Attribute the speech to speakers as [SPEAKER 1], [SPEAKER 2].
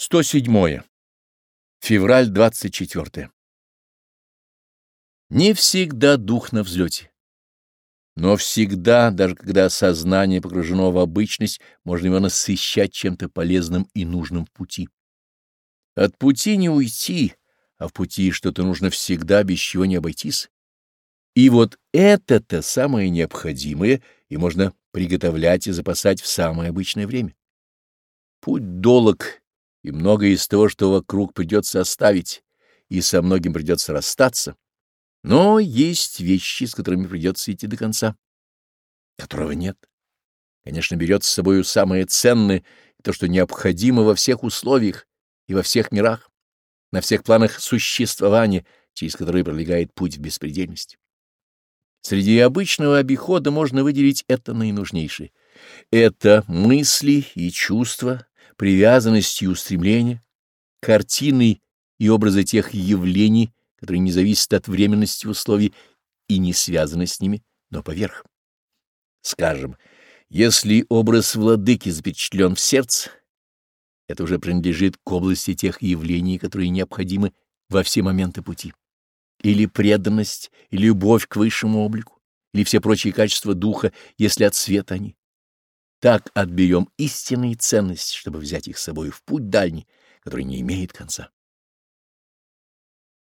[SPEAKER 1] 107. Февраль 24. Не всегда дух на взлете. Но всегда, даже когда сознание погружено в обычность, можно его насыщать чем-то полезным и нужным в пути. От пути не уйти, а в пути что-то нужно всегда, без чего не обойтись. И вот это-то самое необходимое, и можно приготовлять и запасать в самое обычное время. Путь долг и многое из того, что вокруг придется оставить, и со многим придется расстаться. Но есть вещи, с которыми придется идти до конца, которого нет. Конечно, берет с собою самое ценное, то, что необходимо во всех условиях и во всех мирах, на всех планах существования, через которые пролегает путь в беспредельность. Среди обычного обихода можно выделить это наинужнейшее. Это мысли и чувства, привязанности и устремления, картины и образы тех явлений, которые не зависят от временности условий и не связаны с ними, но поверх. Скажем, если образ владыки запечатлен в сердце, это уже принадлежит к области тех явлений, которые необходимы во все моменты пути. Или преданность, или любовь к высшему облику, или все прочие качества духа, если от света они. Так отбьем истинные ценности, чтобы взять их с собой в путь дальний, который не имеет конца.